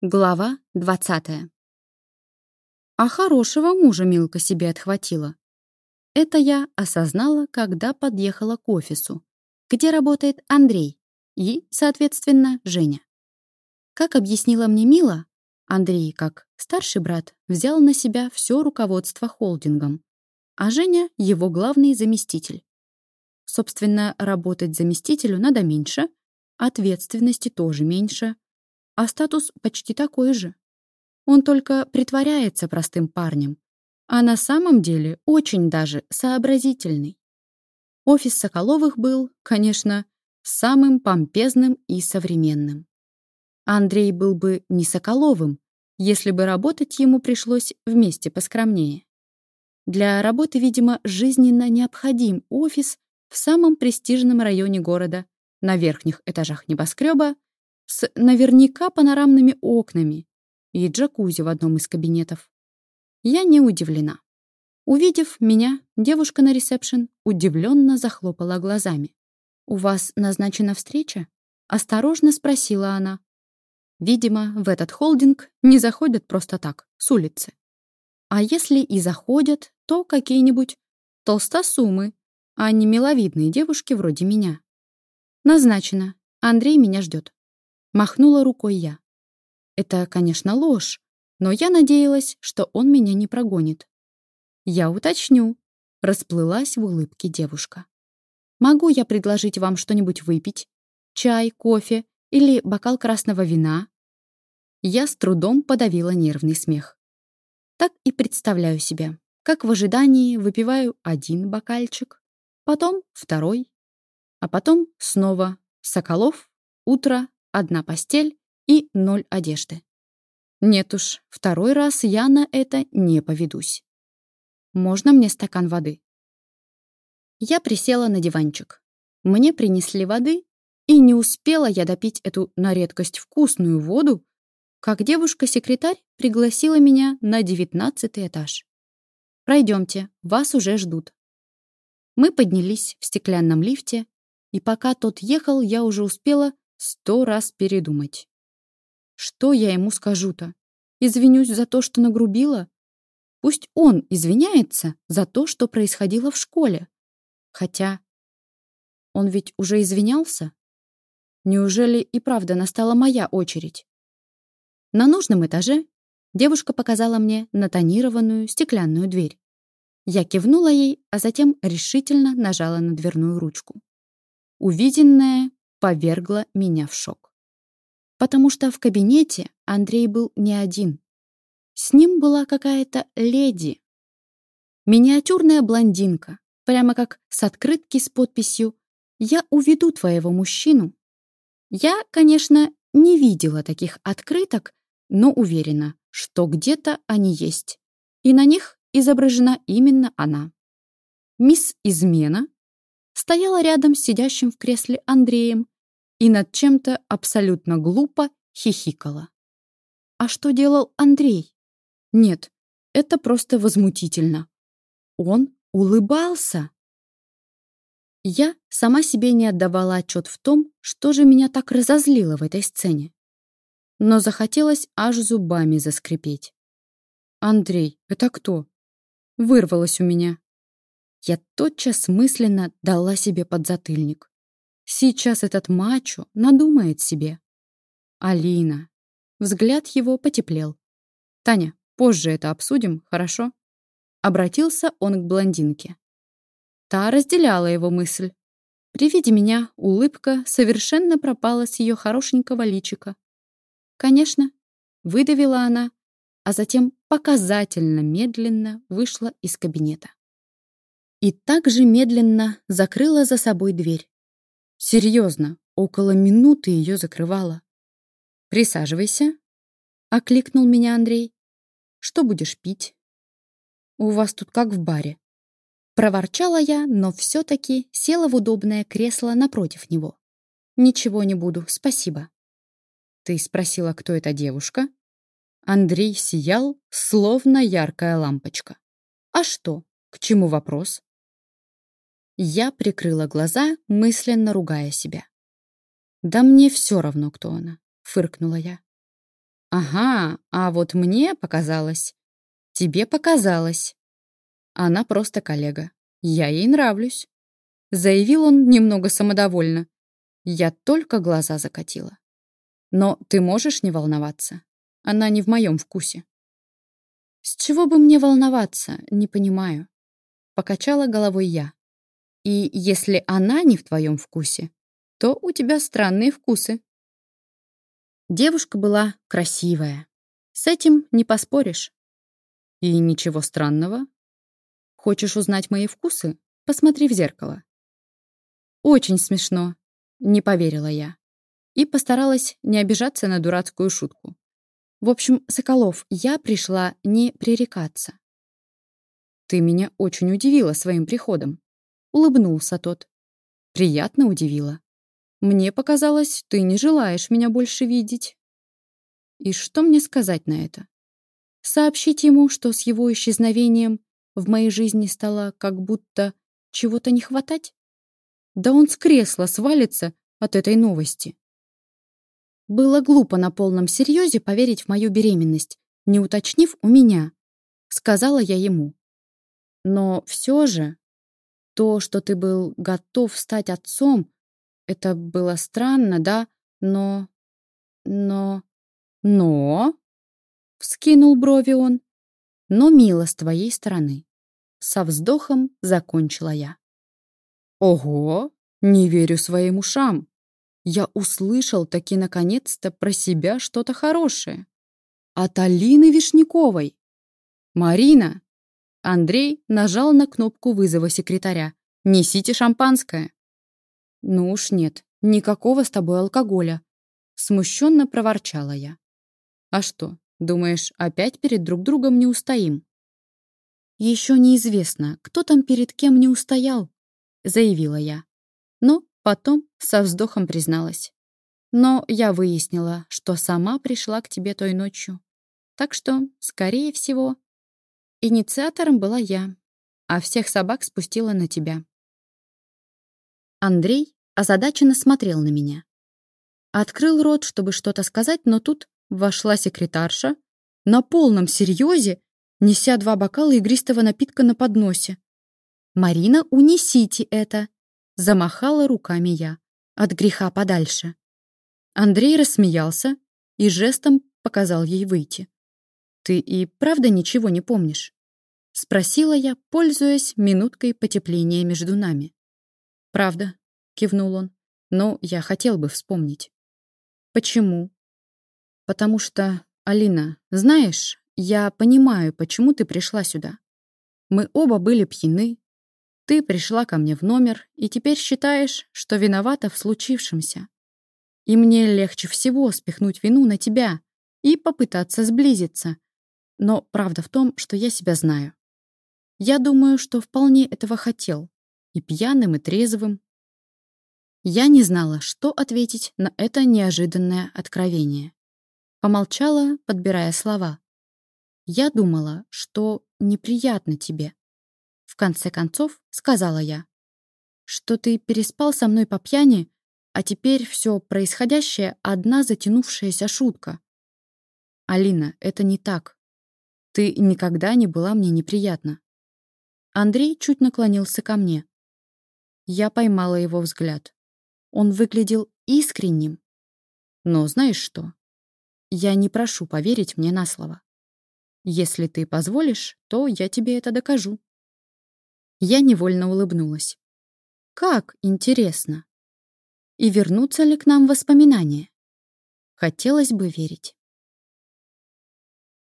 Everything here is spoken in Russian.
Глава двадцатая. А хорошего мужа Милка себе отхватила. Это я осознала, когда подъехала к офису, где работает Андрей и, соответственно, Женя. Как объяснила мне Мила, Андрей, как старший брат, взял на себя все руководство холдингом, а Женя — его главный заместитель. Собственно, работать заместителю надо меньше, ответственности тоже меньше — а статус почти такой же. Он только притворяется простым парнем, а на самом деле очень даже сообразительный. Офис Соколовых был, конечно, самым помпезным и современным. Андрей был бы не Соколовым, если бы работать ему пришлось вместе поскромнее. Для работы, видимо, жизненно необходим офис в самом престижном районе города, на верхних этажах небоскреба, с наверняка панорамными окнами и джакузи в одном из кабинетов. Я не удивлена. Увидев меня, девушка на ресепшн удивленно захлопала глазами. «У вас назначена встреча?» — осторожно спросила она. Видимо, в этот холдинг не заходят просто так, с улицы. А если и заходят, то какие-нибудь толстосумы, а не миловидные девушки вроде меня. Назначено. Андрей меня ждет. Махнула рукой я. Это, конечно, ложь, но я надеялась, что он меня не прогонит. Я уточню. Расплылась в улыбке девушка. Могу я предложить вам что-нибудь выпить? Чай, кофе или бокал красного вина? Я с трудом подавила нервный смех. Так и представляю себе, как в ожидании выпиваю один бокальчик, потом второй, а потом снова Соколов, утро, одна постель и ноль одежды. Нет уж, второй раз я на это не поведусь. Можно мне стакан воды? Я присела на диванчик. Мне принесли воды, и не успела я допить эту на редкость вкусную воду, как девушка-секретарь пригласила меня на девятнадцатый этаж. «Пройдемте, вас уже ждут». Мы поднялись в стеклянном лифте, и пока тот ехал, я уже успела Сто раз передумать. Что я ему скажу-то? Извинюсь за то, что нагрубила? Пусть он извиняется за то, что происходило в школе. Хотя он ведь уже извинялся. Неужели и правда настала моя очередь? На нужном этаже девушка показала мне натонированную стеклянную дверь. Я кивнула ей, а затем решительно нажала на дверную ручку. Увиденное повергло меня в шок. Потому что в кабинете Андрей был не один. С ним была какая-то леди. Миниатюрная блондинка, прямо как с открытки с подписью «Я уведу твоего мужчину». Я, конечно, не видела таких открыток, но уверена, что где-то они есть. И на них изображена именно она. Мисс Измена стояла рядом с сидящим в кресле Андреем и над чем-то абсолютно глупо хихикала. А что делал Андрей? Нет, это просто возмутительно. Он улыбался. Я сама себе не отдавала отчет в том, что же меня так разозлило в этой сцене. Но захотелось аж зубами заскрипеть. «Андрей, это кто?» Вырвалось у меня. Я тотчас мысленно дала себе подзатыльник. Сейчас этот мачо надумает себе. Алина. Взгляд его потеплел. Таня, позже это обсудим, хорошо? Обратился он к блондинке. Та разделяла его мысль. При виде меня улыбка совершенно пропала с ее хорошенького личика. «Конечно», — выдавила она, а затем показательно медленно вышла из кабинета и также медленно закрыла за собой дверь. Серьезно, около минуты ее закрывала. «Присаживайся», — окликнул меня Андрей. «Что будешь пить?» «У вас тут как в баре». Проворчала я, но все-таки села в удобное кресло напротив него. «Ничего не буду, спасибо». «Ты спросила, кто эта девушка?» Андрей сиял, словно яркая лампочка. «А что? К чему вопрос?» Я прикрыла глаза, мысленно ругая себя. «Да мне все равно, кто она», — фыркнула я. Ага, а вот мне показалось. Тебе показалось. Она просто коллега. Я ей нравлюсь. Заявил он немного самодовольно. Я только глаза закатила. Но ты можешь не волноваться. Она не в моем вкусе. С чего бы мне волноваться, не понимаю. Покачала головой я. И если она не в твоем вкусе, то у тебя странные вкусы. Девушка была красивая. С этим не поспоришь. И ничего странного. Хочешь узнать мои вкусы? Посмотри в зеркало. Очень смешно. Не поверила я. И постаралась не обижаться на дурацкую шутку. В общем, Соколов, я пришла не пререкаться. Ты меня очень удивила своим приходом. Улыбнулся тот. Приятно удивила. Мне показалось, ты не желаешь меня больше видеть. И что мне сказать на это? Сообщить ему, что с его исчезновением в моей жизни стало как будто чего-то не хватать? Да он с кресла свалится от этой новости. Было глупо на полном серьезе поверить в мою беременность, не уточнив у меня, сказала я ему. Но все же то, что ты был готов стать отцом, это было странно, да? Но... Но... Но... Вскинул брови он. Но мило с твоей стороны. Со вздохом закончила я. Ого! Не верю своим ушам. Я услышал таки наконец-то про себя что-то хорошее. От Алины Вишняковой. Марина. Андрей нажал на кнопку вызова секретаря. «Несите шампанское». «Ну уж нет, никакого с тобой алкоголя», — смущенно проворчала я. «А что, думаешь, опять перед друг другом не устоим?» «Еще неизвестно, кто там перед кем не устоял», — заявила я. Но потом со вздохом призналась. «Но я выяснила, что сама пришла к тебе той ночью. Так что, скорее всего, инициатором была я, а всех собак спустила на тебя». Андрей озадаченно смотрел на меня. Открыл рот, чтобы что-то сказать, но тут вошла секретарша на полном серьезе, неся два бокала игристого напитка на подносе. «Марина, унесите это!» — замахала руками я. От греха подальше. Андрей рассмеялся и жестом показал ей выйти. «Ты и правда ничего не помнишь?» — спросила я, пользуясь минуткой потепления между нами. «Правда», — кивнул он, — «но я хотел бы вспомнить». «Почему?» «Потому что, Алина, знаешь, я понимаю, почему ты пришла сюда. Мы оба были пьяны. Ты пришла ко мне в номер и теперь считаешь, что виновата в случившемся. И мне легче всего спихнуть вину на тебя и попытаться сблизиться. Но правда в том, что я себя знаю. Я думаю, что вполне этого хотел и пьяным, и трезвым. Я не знала, что ответить на это неожиданное откровение. Помолчала, подбирая слова. Я думала, что неприятно тебе. В конце концов, сказала я, что ты переспал со мной по пьяни, а теперь все происходящее — одна затянувшаяся шутка. Алина, это не так. Ты никогда не была мне неприятна. Андрей чуть наклонился ко мне. Я поймала его взгляд. Он выглядел искренним. Но знаешь что? Я не прошу поверить мне на слово. Если ты позволишь, то я тебе это докажу. Я невольно улыбнулась. Как интересно. И вернутся ли к нам воспоминания? Хотелось бы верить.